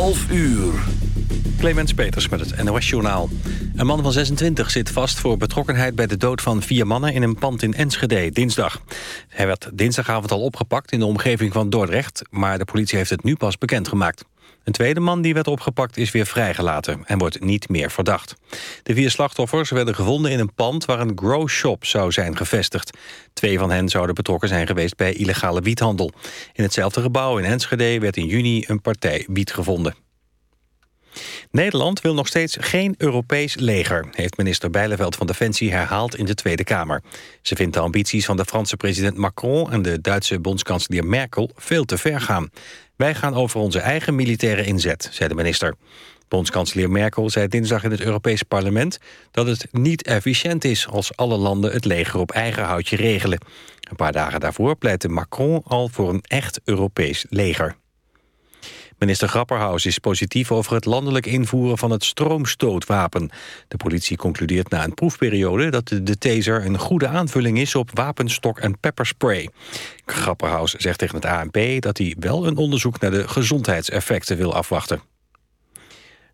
11 uur. Clemens Peters met het NOS-journaal. Een man van 26 zit vast voor betrokkenheid bij de dood van vier mannen... in een pand in Enschede, dinsdag. Hij werd dinsdagavond al opgepakt in de omgeving van Dordrecht... maar de politie heeft het nu pas bekendgemaakt. Een tweede man die werd opgepakt is weer vrijgelaten... en wordt niet meer verdacht. De vier slachtoffers werden gevonden in een pand... waar een grow shop zou zijn gevestigd. Twee van hen zouden betrokken zijn geweest bij illegale wiethandel. In hetzelfde gebouw in Enschede werd in juni een partij wiet gevonden. Nederland wil nog steeds geen Europees leger... heeft minister Bijleveld van Defensie herhaald in de Tweede Kamer. Ze vindt de ambities van de Franse president Macron... en de Duitse bondskanselier Merkel veel te ver gaan. Wij gaan over onze eigen militaire inzet, zei de minister. Bondskanselier Merkel zei dinsdag in het Europese parlement... dat het niet efficiënt is als alle landen het leger op eigen houtje regelen. Een paar dagen daarvoor pleitte Macron al voor een echt Europees leger. Minister Grapperhaus is positief over het landelijk invoeren van het stroomstootwapen. De politie concludeert na een proefperiode dat de taser een goede aanvulling is op wapenstok en pepperspray. Grapperhaus zegt tegen het ANP dat hij wel een onderzoek naar de gezondheidseffecten wil afwachten.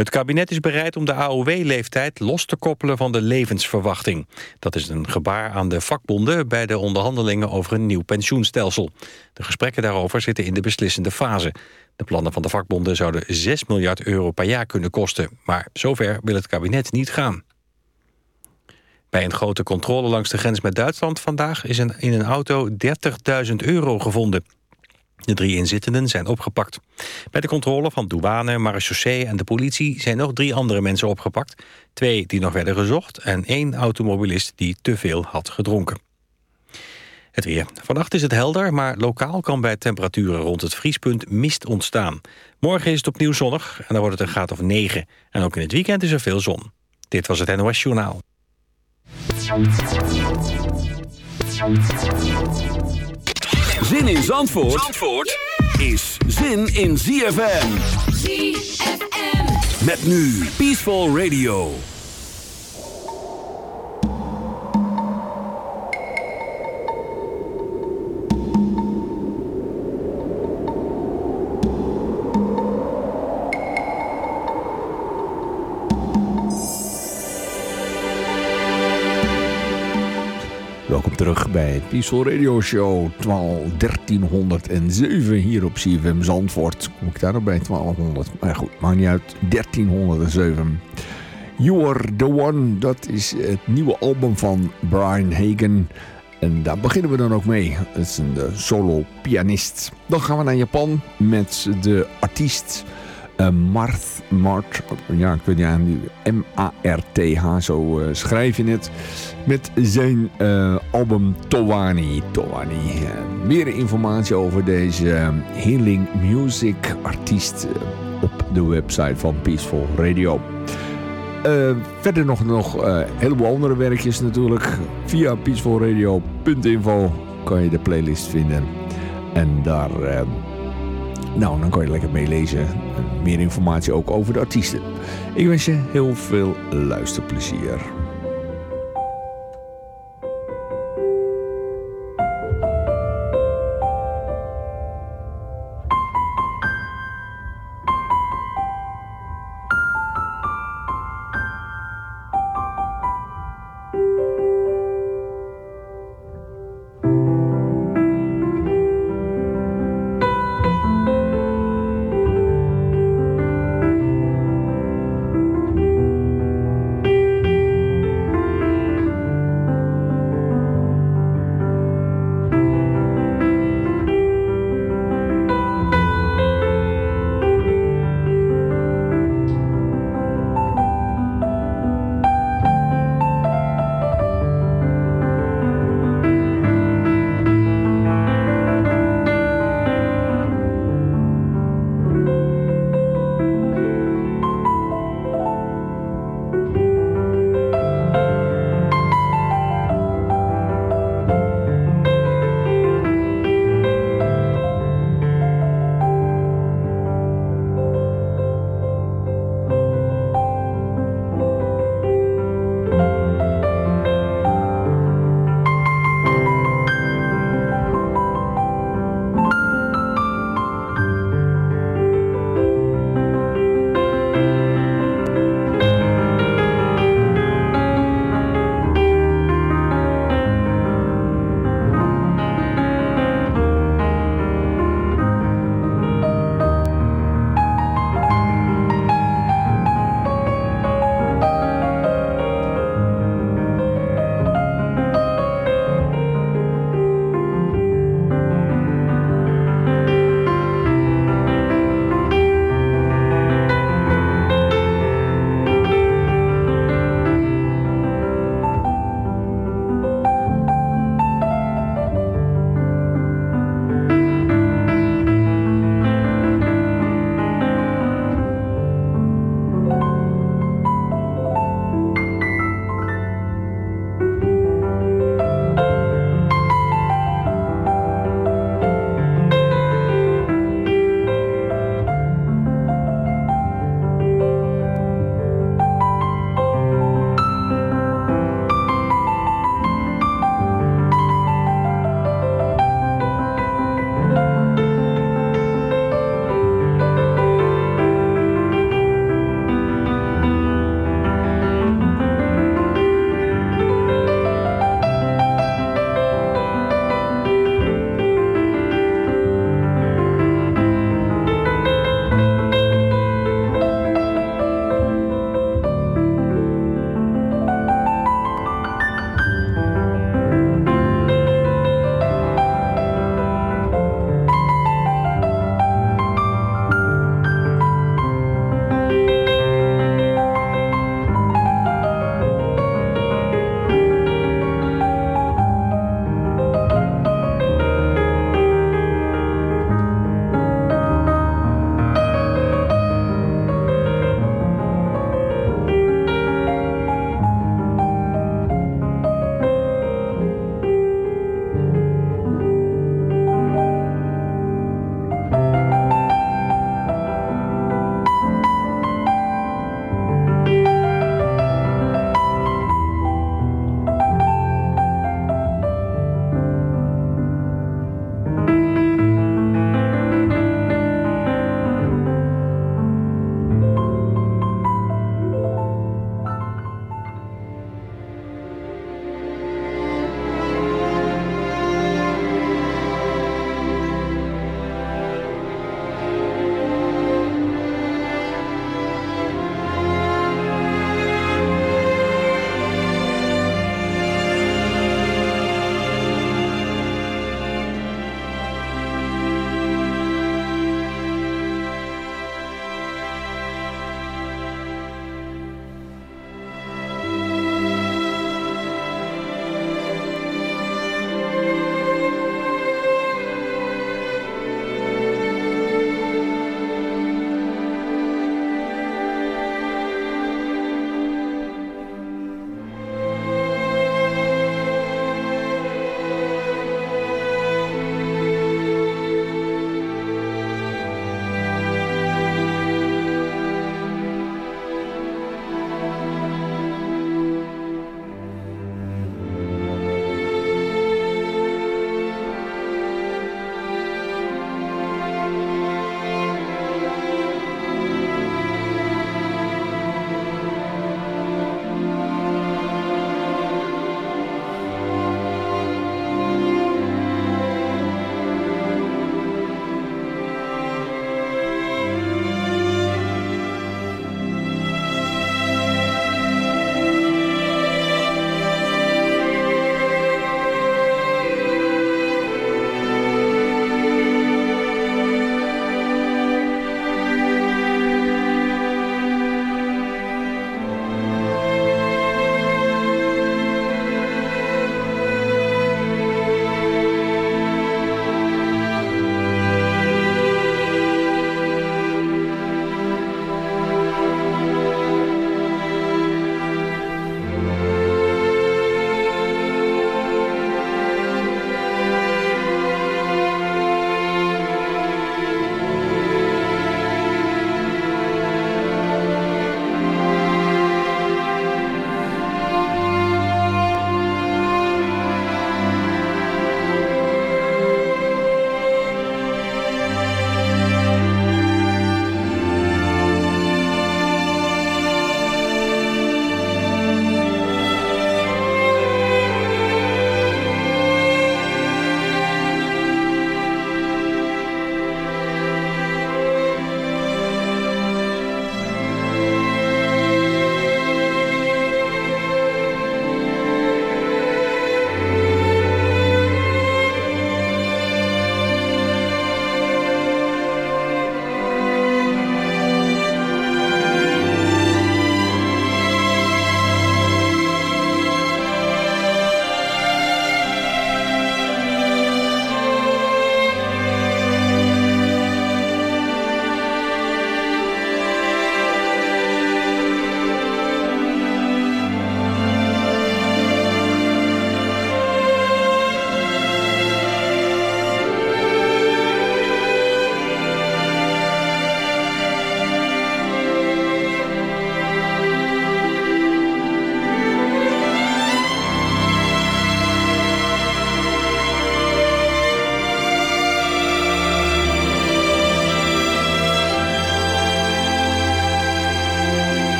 Het kabinet is bereid om de AOW-leeftijd los te koppelen van de levensverwachting. Dat is een gebaar aan de vakbonden bij de onderhandelingen over een nieuw pensioenstelsel. De gesprekken daarover zitten in de beslissende fase. De plannen van de vakbonden zouden 6 miljard euro per jaar kunnen kosten. Maar zover wil het kabinet niet gaan. Bij een grote controle langs de grens met Duitsland vandaag... is in een auto 30.000 euro gevonden. De drie inzittenden zijn opgepakt. Bij de controle van douane, marechaussee en de politie... zijn nog drie andere mensen opgepakt. Twee die nog werden gezocht... en één automobilist die te veel had gedronken. Het weer. Vannacht is het helder, maar lokaal kan bij temperaturen rond het vriespunt mist ontstaan. Morgen is het opnieuw zonnig en dan wordt het een graad of 9. En ook in het weekend is er veel zon. Dit was het NOS Journaal. Zin in Zandvoort, Zandvoort is zin in ZFM. ZFM. Met nu Peaceful Radio. Terug bij Peaceful Radio Show 12, 1307 hier op CFM Zandvoort. Kom ik daar nog bij 1200? Maar goed, maakt niet uit. 1307. You Are The One, dat is het nieuwe album van Brian Hagen. En daar beginnen we dan ook mee. Het is een solo pianist. Dan gaan we naar Japan met de artiest... Uh, Marth, Mart, ja, ik weet niet, M-A-R-T-H, zo uh, schrijf je het. Met zijn uh, album Towani. Towani. meer informatie over deze healing music artiest op de website van Peaceful Radio. verder nog, nog heleboel andere werkjes natuurlijk. Via peacefulradio.info kan je de playlist vinden. En daar nou, dan kan je lekker meelezen. Meer informatie ook over de artiesten. Ik wens je heel veel luisterplezier.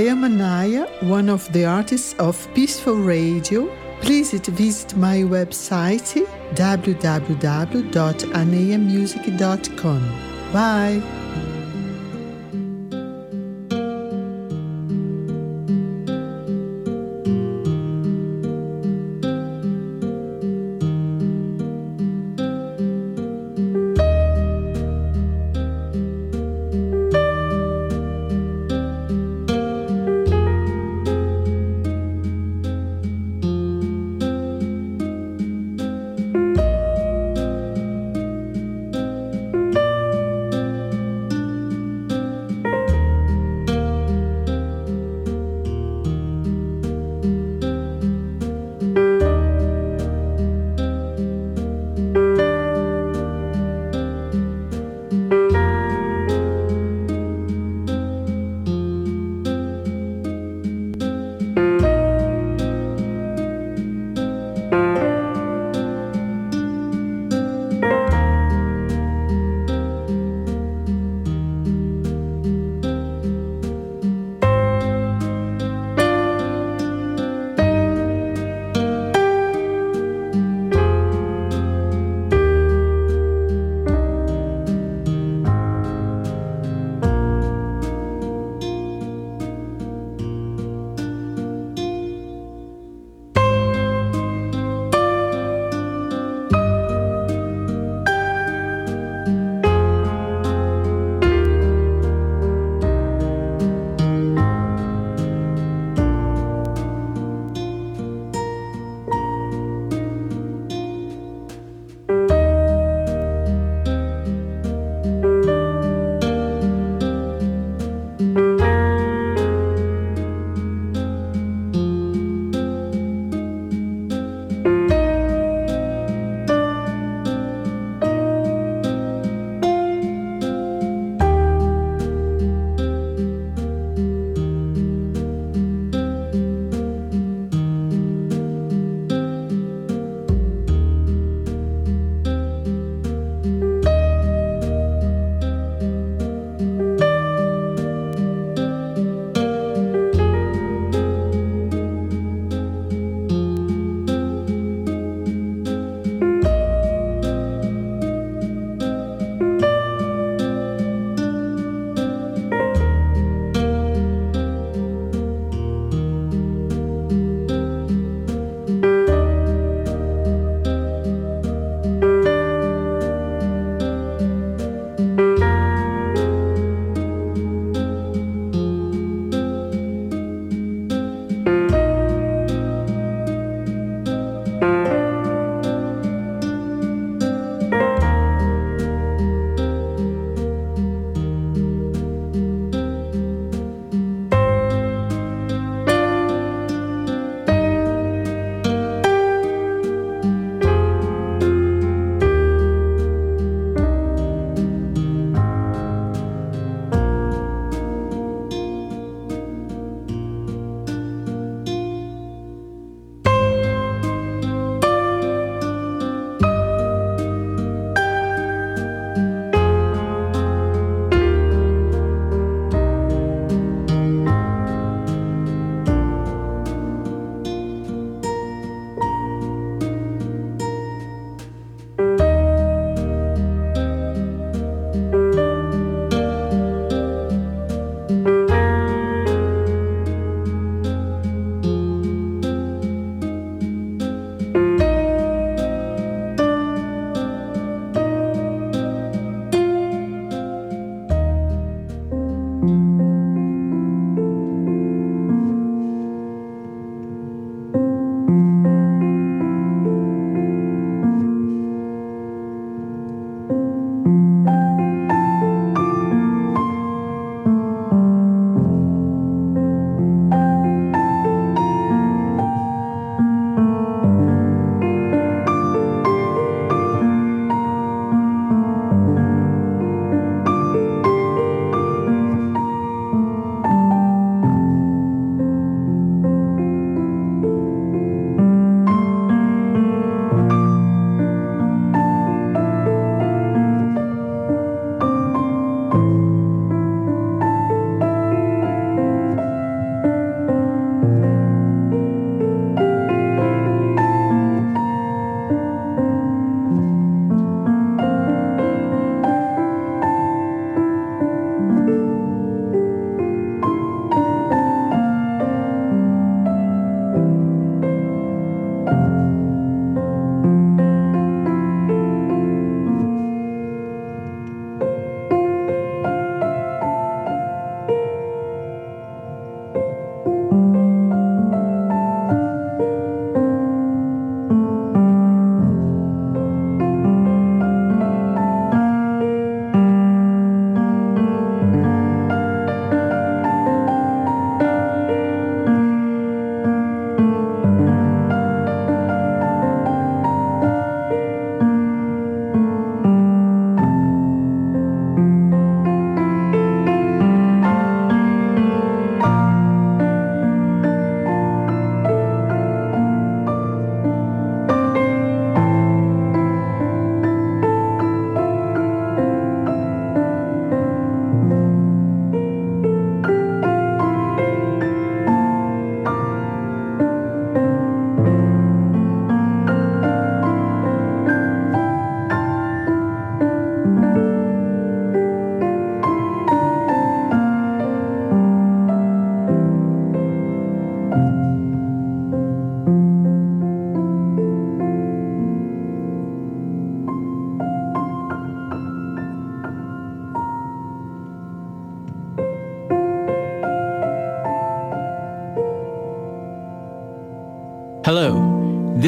I am Anaya, one of the artists of Peaceful Radio. Please visit my website www.anayamusic.com. Bye.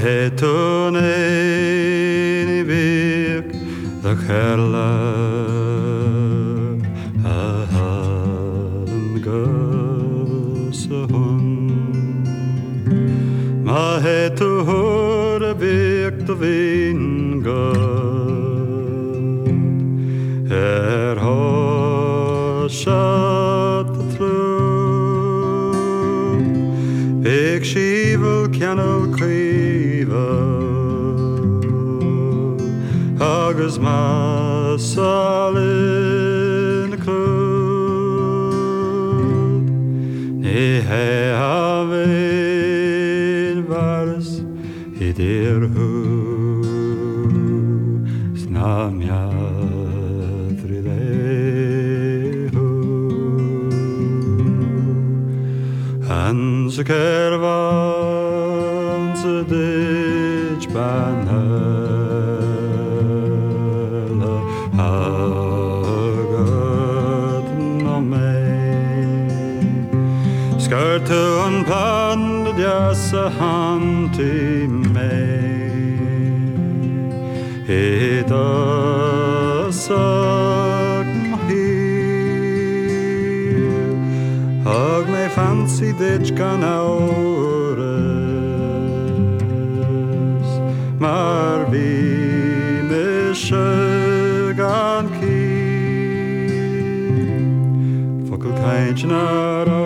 해도 내 sun. serdeczka na orez Marwiny szyganki Wokół tańczy narod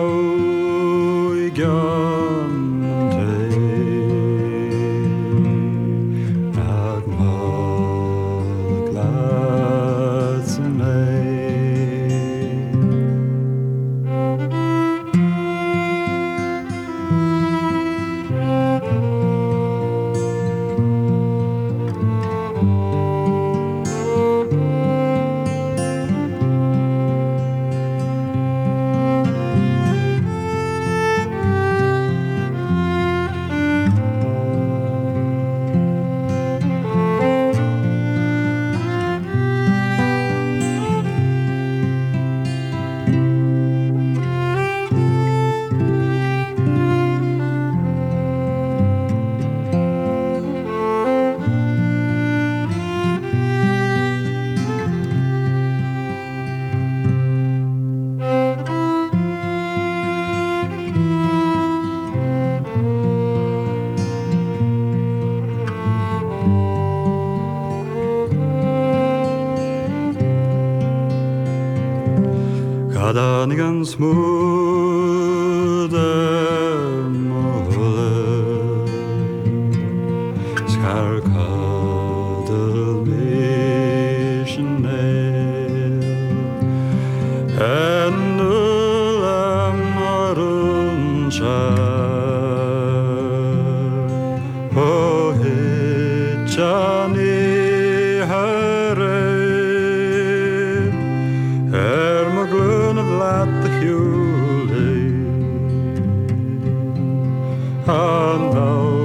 and thou.